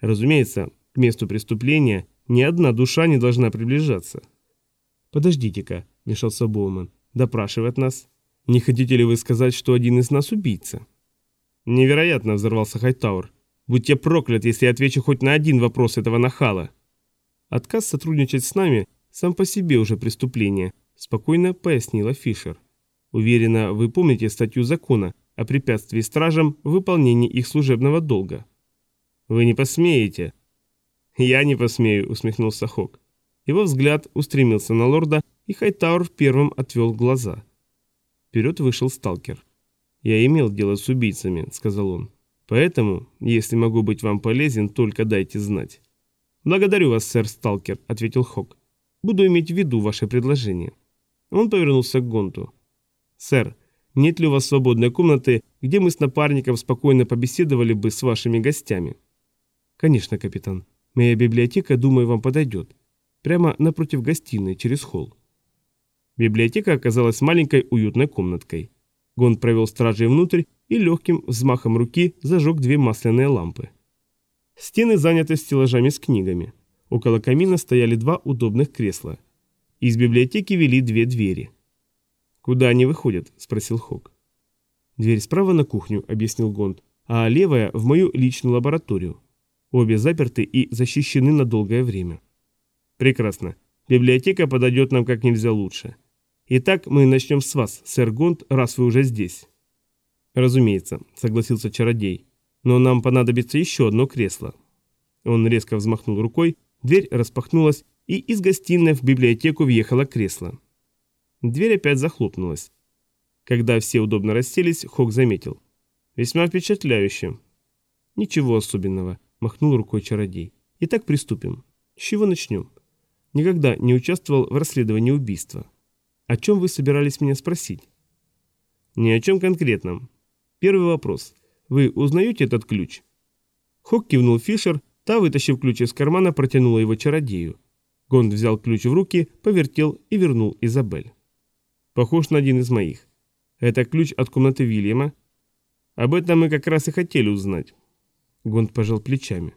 Разумеется, к месту преступления ни одна душа не должна приближаться. «Подождите-ка», — вмешался Боуман, — «допрашивает нас. Не хотите ли вы сказать, что один из нас убийца?» «Невероятно», — взорвался Хайтауэр. «Будь я проклят, если я отвечу хоть на один вопрос этого нахала». «Отказ сотрудничать с нами сам по себе уже преступление», — спокойно пояснила Фишер. «Уверена, вы помните статью закона о препятствии стражам в выполнении их служебного долга». «Вы не посмеете». «Я не посмею», — усмехнулся Хок. Его взгляд устремился на лорда, и Хайтаур первым отвел глаза. Вперед вышел сталкер. «Я имел дело с убийцами», — сказал он. «Поэтому, если могу быть вам полезен, только дайте знать». «Благодарю вас, сэр Сталкер», — ответил Хок. «Буду иметь в виду ваше предложение». Он повернулся к Гонту. «Сэр, нет ли у вас свободной комнаты, где мы с напарником спокойно побеседовали бы с вашими гостями?» «Конечно, капитан. Моя библиотека, думаю, вам подойдет прямо напротив гостиной, через холл. Библиотека оказалась маленькой уютной комнаткой. Гон провел стражей внутрь и легким взмахом руки зажег две масляные лампы. Стены заняты стеллажами с книгами. Около камина стояли два удобных кресла. Из библиотеки вели две двери. «Куда они выходят?» – спросил Хок. «Дверь справа на кухню», – объяснил Гонд, «а левая – в мою личную лабораторию. Обе заперты и защищены на долгое время». Прекрасно. Библиотека подойдет нам как нельзя лучше. Итак, мы начнем с вас, сэр Гонд, раз вы уже здесь. Разумеется, согласился чародей. Но нам понадобится еще одно кресло. Он резко взмахнул рукой, дверь распахнулась, и из гостиной в библиотеку въехало кресло. Дверь опять захлопнулась. Когда все удобно расселись, Хок заметил. «Весьма впечатляюще». «Ничего особенного», — махнул рукой чародей. «Итак, приступим. С чего начнем?» Никогда не участвовал в расследовании убийства. О чем вы собирались меня спросить? Ни о чем конкретном. Первый вопрос. Вы узнаете этот ключ? Хок кивнул Фишер, та, вытащив ключ из кармана, протянула его чародею. Гонд взял ключ в руки, повертел и вернул Изабель. Похож на один из моих. Это ключ от комнаты Вильяма. Об этом мы как раз и хотели узнать. Гонд пожал плечами.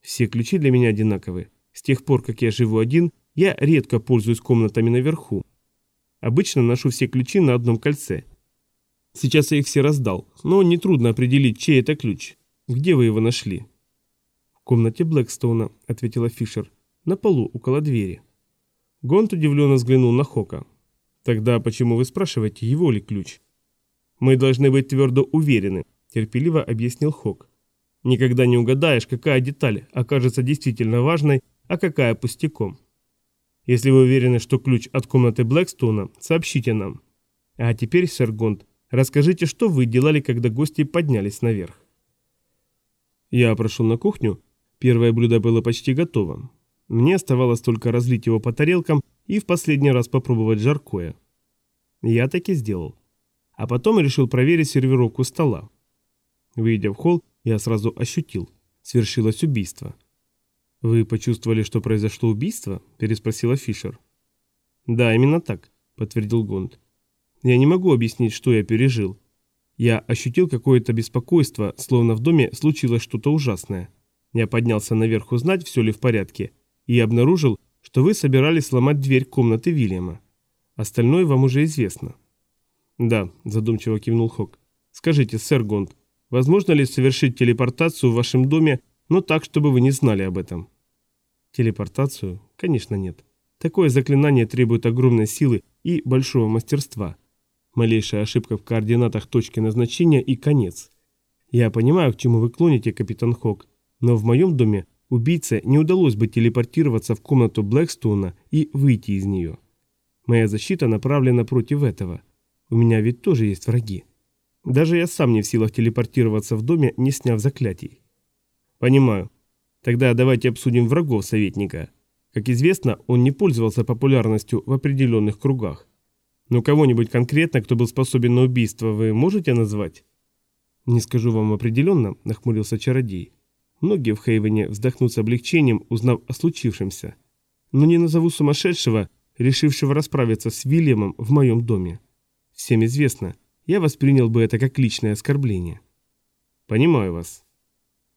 Все ключи для меня одинаковые. С тех пор, как я живу один, я редко пользуюсь комнатами наверху. Обычно ношу все ключи на одном кольце. Сейчас я их все раздал, но нетрудно определить, чей это ключ. Где вы его нашли? В комнате Блэкстоуна, ответила Фишер. На полу, около двери. Гонт удивленно взглянул на Хока. Тогда почему вы спрашиваете, его ли ключ? Мы должны быть твердо уверены, терпеливо объяснил Хок. Никогда не угадаешь, какая деталь окажется действительно важной а какая пустяком. Если вы уверены, что ключ от комнаты Блэкстоуна, сообщите нам. А теперь, сэр Гонд, расскажите, что вы делали, когда гости поднялись наверх. Я прошел на кухню. Первое блюдо было почти готово. Мне оставалось только разлить его по тарелкам и в последний раз попробовать жаркое. Я так и сделал. А потом решил проверить сервировку стола. Выйдя в холл, я сразу ощутил. Свершилось убийство. «Вы почувствовали, что произошло убийство?» – переспросила Фишер. «Да, именно так», – подтвердил Гонд. «Я не могу объяснить, что я пережил. Я ощутил какое-то беспокойство, словно в доме случилось что-то ужасное. Я поднялся наверх узнать, все ли в порядке, и обнаружил, что вы собирались сломать дверь комнаты Вильяма. Остальное вам уже известно». «Да», – задумчиво кивнул Хок. «Скажите, сэр Гонд, возможно ли совершить телепортацию в вашем доме, но так, чтобы вы не знали об этом?» Телепортацию? Конечно, нет. Такое заклинание требует огромной силы и большого мастерства. Малейшая ошибка в координатах точки назначения и конец. Я понимаю, к чему вы клоните, капитан Хок, но в моем доме убийце не удалось бы телепортироваться в комнату Блэкстоуна и выйти из нее. Моя защита направлена против этого. У меня ведь тоже есть враги. Даже я сам не в силах телепортироваться в доме, не сняв заклятий. Понимаю, Тогда давайте обсудим врагов советника. Как известно, он не пользовался популярностью в определенных кругах. Но кого-нибудь конкретно, кто был способен на убийство, вы можете назвать? Не скажу вам определенно, нахмурился чародей. Многие в Хейвене вздохнут с облегчением, узнав о случившемся. Но не назову сумасшедшего, решившего расправиться с Вильямом в моем доме. Всем известно, я воспринял бы это как личное оскорбление. Понимаю вас.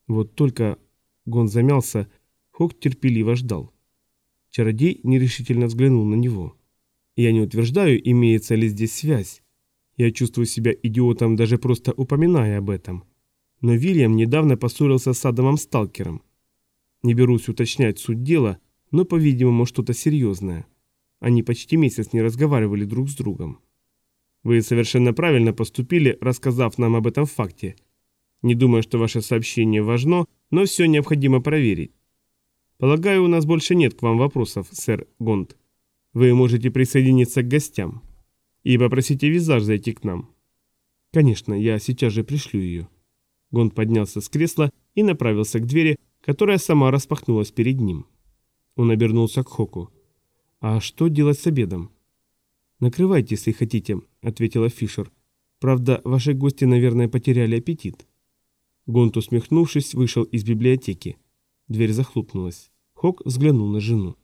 Вот только Гон замялся, Хок терпеливо ждал. Чародей нерешительно взглянул на него. Я не утверждаю, имеется ли здесь связь. Я чувствую себя идиотом, даже просто упоминая об этом. Но Вильям недавно поссорился с Адамом Сталкером. Не берусь уточнять суть дела, но, по-видимому, что-то серьезное. Они почти месяц не разговаривали друг с другом. Вы совершенно правильно поступили, рассказав нам об этом факте. Не думаю, что ваше сообщение важно, но все необходимо проверить. Полагаю, у нас больше нет к вам вопросов, сэр Гонд. Вы можете присоединиться к гостям. И попросите визаж зайти к нам. Конечно, я сейчас же пришлю ее. Гонд поднялся с кресла и направился к двери, которая сама распахнулась перед ним. Он обернулся к Хоку. «А что делать с обедом?» «Накрывайте, если хотите», — ответила Фишер. «Правда, ваши гости, наверное, потеряли аппетит». Гонт, усмехнувшись, вышел из библиотеки. Дверь захлопнулась. Хок взглянул на жену.